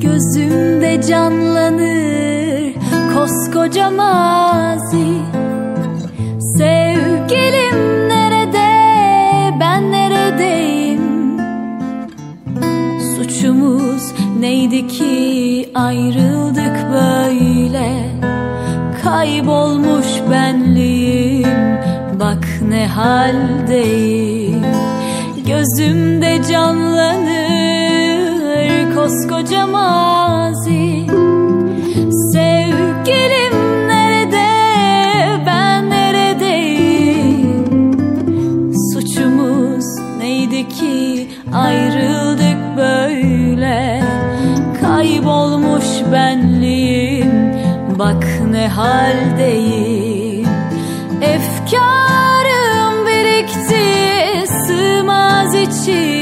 Gözümde canlanır koskoca mazi. Sevgilim nerede? Ben neredeyim? Suçumuz neydi ki ayrıldık böyle? Kaybolmuş benliğim bak ne haldeyim? Gözümde canlanır koskoca mazi ayrıldık böyle Kaybolmuş benliğim. Bak ne haldeyim. Efkarım birikti sığmaz içime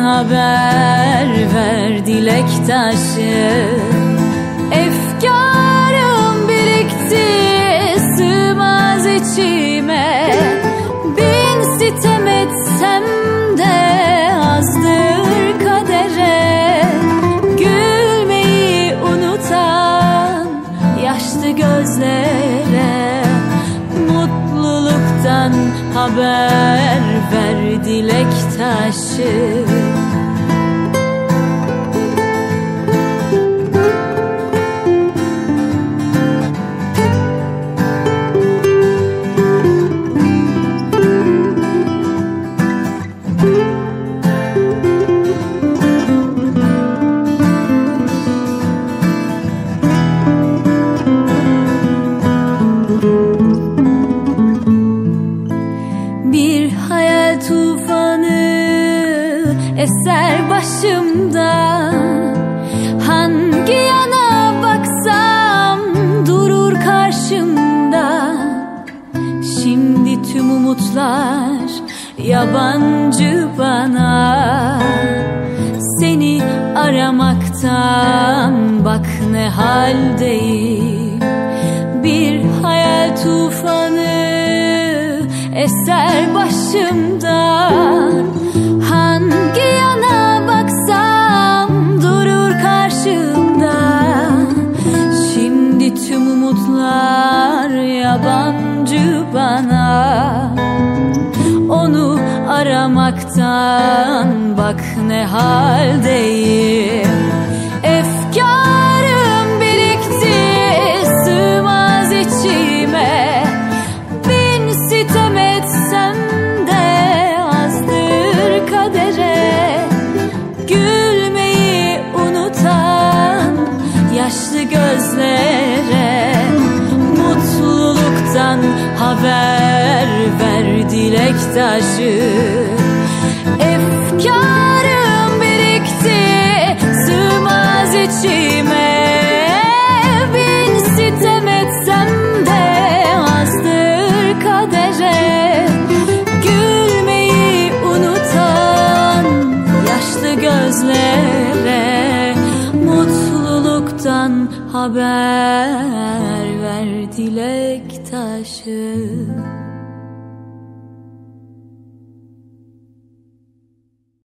haber ver dilek taşı Efkarım birikti sığmaz içime. Bin sitem etsem de azdır kadere. Gülmeyi unutan yaşlı gözlere. Mutluluktan haber ver dilek taşı eser başımda. Hangi yana baksam durur karşımda. Şimdi tüm umutlar yabancı bana. Seni aramaktan bak ne haldeyim. Bir hayal tufanı eser başımdan yabancı bana. Onu aramaktan bak ne haldeyim haber ver dilek taşı. Efkarım birikti sığmaz içime. Bin sitem etsem de azdır kadere. Gülmeyi unutan yaşlı gözlere Mutluluktan haber dilek taşı